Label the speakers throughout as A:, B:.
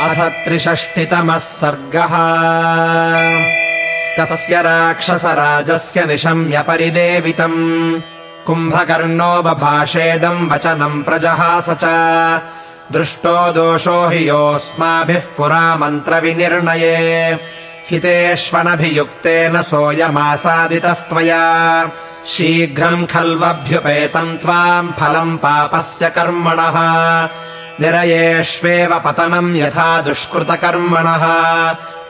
A: अथ त्रिषष्टितमः सर्गः। तस्य राक्षसराजस्य निशम्य परिदेवितम्। कुम्भकर्णो बभाषेदम् वचनम् प्रजहास च। दृष्टो दोषो हि योऽस्माभिः पुरा मन्त्रविनिर्णये। हितेष्वनभियुक्तेन सोऽयमासादितस्त्वया। शीघ्रम् खल्वभ्युपेतम् त्वाम् फलम् पापस्य कर्मणः निरयेष्वेव पतनम् यथा दुष्कृतकर्मणः।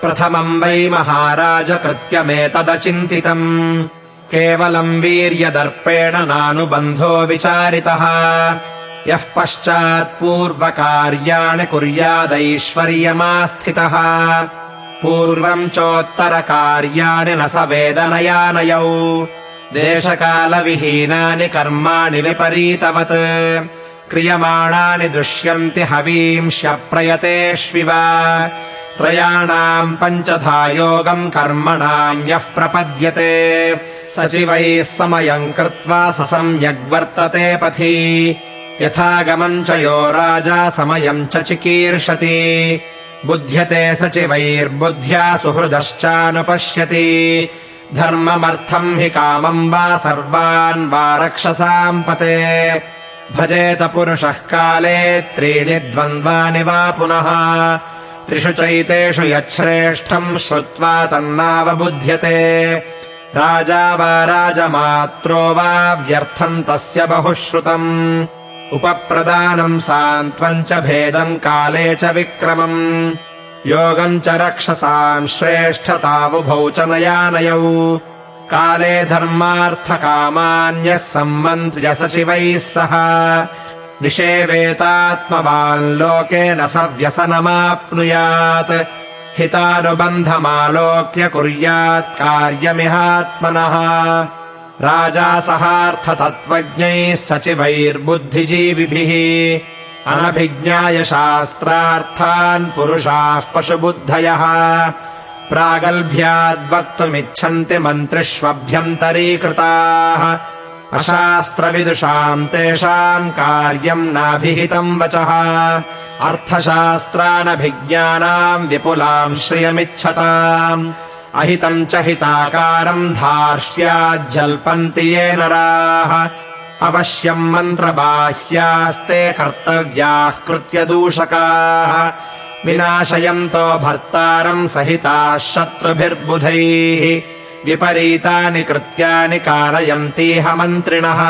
A: प्रथमम् वै महाराज कृत्यमेतदचिन्तितम् केवलम् वीर्यदर्पेण नानुबन्धो विचारितः। यः पश्चात्पूर्वकार्याणि कुर्यादैश्वर्यमास्थितः। पूर्वम् चोत्तरकार्याणि न स वेदनयानयौ। देशकालविहीनानि कर्माणि विपरीतवत् क्रियमाणानि दुष्यन्ति हवींश्यप्रयतेष्विव त्रयाणाम् पञ्चधा योगम् कर्मणाम् यः प्रपद्यते। सचिवैः समयम् कृत्वा स सम्यग्वर्तते पथि। यथागमम् च यो राजा समयम् च चिकीर्षति। बुध्यते सचिवैर्बुद्ध्या सुहृदश्चानुपश्यति। धर्ममर्थम् हि कामम् वा सर्वान् वा रक्षसाम् पते भजेत पुरुषः काले त्रीणि द्वन्द्वानि वा पुनः। त्रिषु चैतेषु यच्छ्रेष्ठम् श्रुत्वा तन्नावबुध्यते। राजा वा राजमात्रो वा व्यर्थम् तस्य बहुश्रुतम्। उपप्रदानम् सान्त्वम् च भेदम् काले च विक्रमम्। योगम् च रक्षसाम् श्रेष्ठतावुभौ च नयानयौ काले धर्मार्थकामान्यः सम्मन्त्र्य सचिवैः सह। निषेवेतात्मवान् लोकेन स व्यसनमाप्नुयात् हितानुबन्धमालोक्य कुर्यात् कार्यमिहात्मनः। राजा सहार्थतत्त्वज्ञैः सचिवैर्बुद्धिजीविभिः। अनभिज्ञाय शास्त्रार्थान् पुरुषाः पशुबुद्धयः प्रागल्भ्याद्वक्तुमिच्छन्ति मन्त्रिष्वभ्यन्तरीकृताः। अशास्त्रविदुषाम् तेषाम् कार्यम् नाभिहितम् वचः। अर्थशास्त्रानभिज्ञानाम् विपुलाम् श्रियमिच्छताम्। अहितम् च हिताकारम् धार्ष्याज्जल्पन्ति ये नराः। अवश्यम् मन्त्रबाह्यास्ते कर्तव्याः कृत्यदूषकाः विनाशयन्तो भर्तारम् सहिताः शत्रुभिर्बुधैः विपरीतानि कृत्यानि कारयन्तीह मन्त्रिणः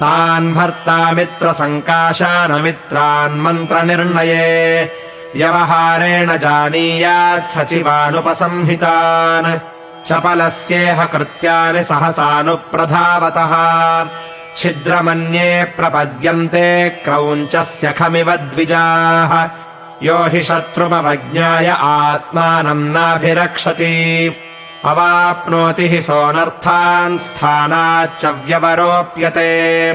A: तान् भर्तामित्रसङ्काशानमित्रान् मन्त्रनिर्णये व्यवहारेण जानीयात् सचिवानुपसंहितान्। चपलस्येह कृत्यानि सहसानुप्रधावतः। छिद्रमन्ये प्रपद्यन्ते क्रौञ्चस्य खमिव द्विजाः यो हि शत्रुमवज्ञाय आत्मानम् नाभिरक्षति। अवाप्नोति हि सोऽनर्थान् स्थानाच्च व्यवरोप्यते।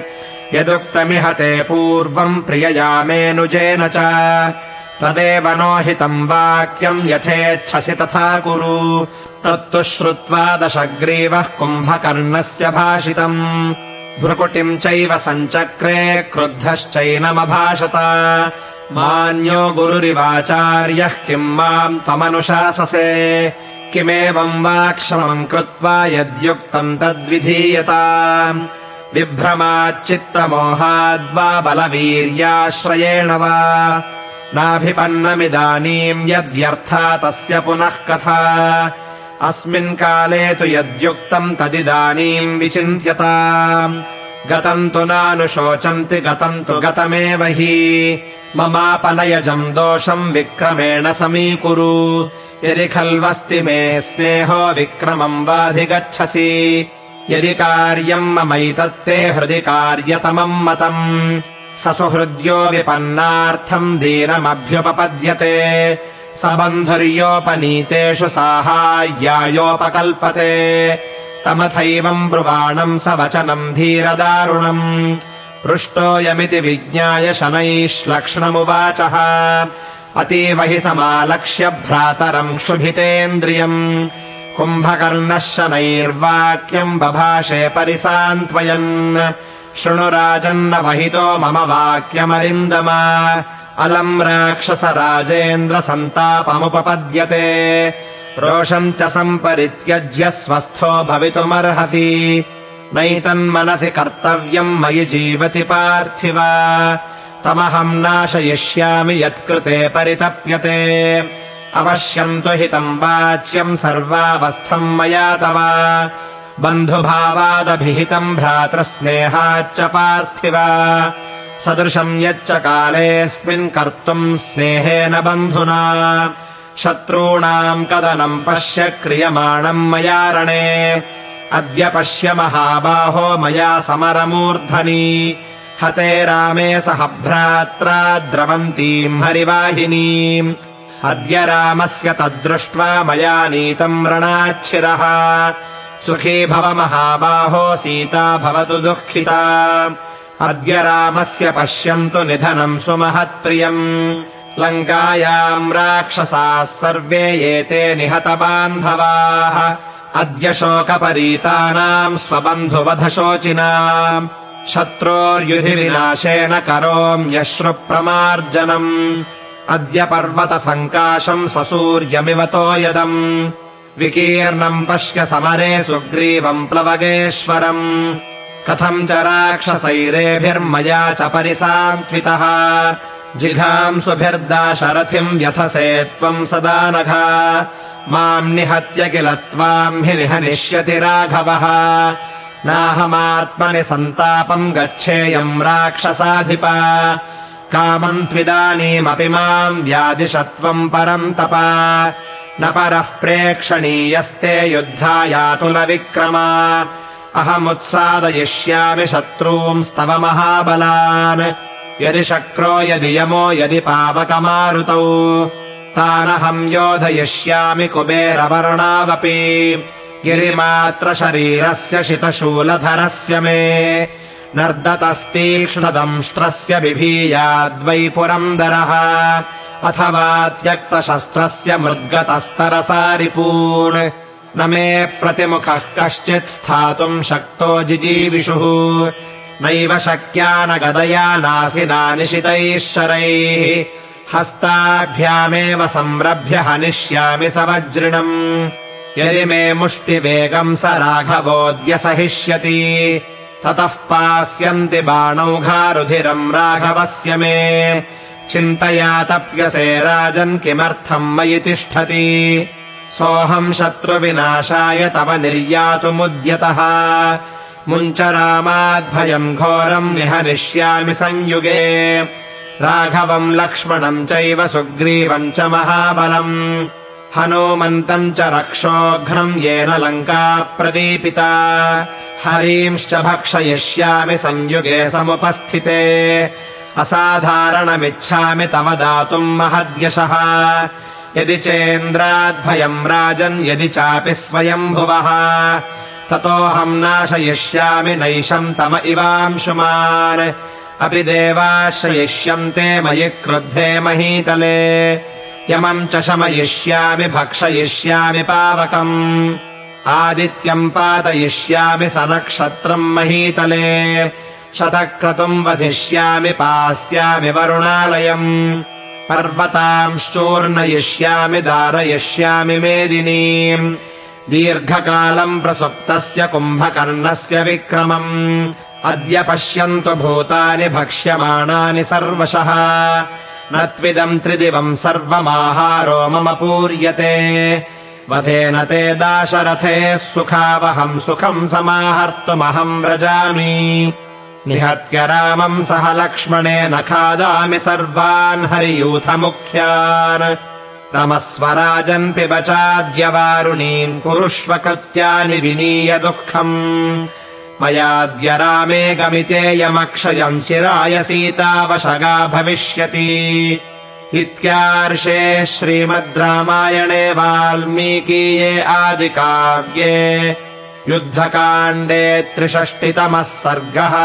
A: यदुक्तमिह ते पूर्वम् प्रिययामेनुजेन च। तदेव नो हितम् वाक्यम् यथेच्छसि तथा कुरु। तत्तु श्रुत्वा दशग्रीवः कुम्भकर्णस्य भाषितम्। भ्रुकुटिम् चैव सञ्चक्रे क्रुद्धश्चैनमभाषत मान्यो गुरुरिवाचार्यः किम् माम् त्वमनुशाससे किमेवम् वाक्श्रमम् कृत्वा यद्युक्तम् तद्विधीयता? विभ्रमाच्चित्तमोहाद्वा बलवीर्याश्रयेण वा? नाभिपन्नमिदानीम् यद्व्यर्था तस्य पुनः कथा। अस्मिन् काले तु यद्युक्तम् तदिदानीम् विचिन्त्यता। गतम् तु नानुशोचन्ति गतम् तु गतमेव हि ममापनयजम् दोषम् विक्रमेण समीकुरु। यदि खल्वस्ति मे स्नेहो विक्रमम् वाधिगच्छसि। यदि कार्यम् ममैतत्ते हृदि कार्यतमम् मतम्। स सुहृद्यो विपन्नार्थम् दीनमभ्युपपद्यते। स बन्धुर्योपनीतेषु साहाय्यायोपकल्पते। तमथैवम् ब्रुवाणम् स वचनम् धीरदारुणम् पृष्टोऽयमिति विज्ञाय शनैः श्लक्ष्णमुवाचः अतीव हि समालक्ष्य भ्रातरम् क्षुभितेन्द्रियम्। कुम्भकर्णः शनैर्वाक्यम् बभाषे परिसान्त्वयन्। शृणु राजन्न मम वाक्यमरिन्दम। अलम् राक्षस राजेन्द्र सन्तापमुपपद्यते। रोषम् च सम्परित्यज्य स्वस्थो भवितुमर्हसि नैतन्मनसि कर्तव्यम् मयि जीवति पार्थिव। तमहम् नाशयिष्यामि यत्कृते परितप्यते। अवश्यम् तु हितम् वाच्यम् सर्वावस्थम् मया तव। बन्धुभावादभिहितम् भ्रातृस्नेहाच्च पार्थिव। सदृशम् यच्च कालेऽस्मिन् कर्तुम् स्नेहेन बन्धुना। शत्रूणाम् कदनम् पश्य क्रियमाणम् मया रणे अद्य पश्य महाबाहो मया समरमूर्धनि। हते रामे सह भ्रात्रा द्रवन्तीम् हरिवाहिनीम्। अद्य रामस्य तद्दृष्ट्वा मया नीतम् रणाच्छिरः। सुखी भव महाबाहो सीता भवतु दुःखिता। अद्य रामस्य पश्यन्तु निधनम् सुमहत्प्रियम्। लङ्कायाम् राक्षसाः सर्वे एते निहतबान्धवाः अद्य शोकपरीतानाम् स्वबन्धुवधशोचिनाम् शत्रोर्युधिविनाशेन करोम्यश्रुप्रमार्जनम् अद्य पर्वतसङ्काशम् ससूर्यमिवतो यदम् विकीर्णम् पश्य समरे सुग्रीवम् प्लवगेश्वरम् कथम् च राक्षसैरेभिर्मया च परिसान्त्वितः जिघांसुभिर्दाशरथिम् व्यथसे त्वम् सदा नघा माम् निहत्य किल त्वाम् हि निहनिष्यति राघवः। नाहमात्मनि सन्तापम् गच्छेयम् राक्षसाधिप। कामम् त्विदानीमपि माम् व्यादिशत्वम् परम् तप। न परः प्रेक्षणीयस्ते युद्धायातुलविक्रमा अहमुत्सादयिष्यामि शत्रूंस्तव महाबलान्। यदि शक्रो यदि यमो यदि पावकमारुतौ तानहम् योधयिष्यामि कुबेरवर्णावपि। गिरिमात्रशरीरस्य शितशूलधरस्य मे। नर्दतस्तीक्ष्णदंष्ट्रस्य बिभीयाद्वै पुरन्दरः अथवा त्यक्तशस्त्रस्य मृद्गतस्तरसारिपून्। न मे प्रतिमुखः कश्चित् स्थातुम् शक्तो जिजीविषुः। नैव शक्या न गदया निशितैः शरैः हस्ताभ्यामेव संरभ्य हनिष्यामि स वज्रिणम् यदि मे मुष्टिवेगम् स राघवोऽद्य सहिष्यति ततः पास्यन्ति बाणौघारुधिरम् राघवस्य मे। चिन्तया तप्यसे राजन् किमर्थम् मयि तिष्ठति। सोऽहम् शत्रुविनाशाय तव निर्यातुमुद्यतः मुञ्च रामाद्भयम् घोरम् निहनिष्यामि संयुगे राघवम् लक्ष्मणम् चैव सुग्रीवम् च महाबलम्। हनूमन्तम् च रक्षोघ्नम् येन लङ्का प्रदीपिता। हरींश्च भक्षयिष्यामि संयुगे समुपस्थिते। असाधारणमिच्छामि तव दातुम् महद्यशः। यदि चेन्द्राद्भयम् राजन् यदि चापि स्वयम्भुवः। ततोऽहम् नाशयिष्यामि नैशम् तम इवांशुमान् अपि देवाश्रयिष्यन्ते मयि क्रुद्धे महीतले। यमम् च शमयिष्यामि भक्षयिष्यामि पावकम्। आदित्यम् पातयिष्यामि स नक्षत्रम् महीतले। शतक्रतुम् वधिष्यामि पास्यामि वरुणालयम्। पर्वतांश्चूर्णयिष्यामि दारयिष्यामि मेदिनीम्। दीर्घकालम् प्रसुप्तस्य कुम्भकर्णस्य विक्रमम् अद्य पश्यन्तु भूतानि भक्ष्यमाणानि सर्वशः। न त्विदम् त्रिदिवम् सर्वमाहारो मम पूर्यते। वधेन ते दाशरथे सुखावहम् सुखम् समाहर्तुमहम् व्रजामि। निहत्य रामम् सह लक्ष्मणेन खादामि सर्वान् हरियूथमुख्यान्। रमस्वराजन् पिब चाद्यवारुणीम् कुरुष्व कृत्यानि विनीय दुःखम् मयाद्य रामे गमितेयमक्षयम् चिराय सीतावशगा भविष्यति। इत्यार्षे श्रीमद् रामायणे वाल्मीकीये आदिकाव्ये युद्धकाण्डे त्रिषष्टितमः सर्गः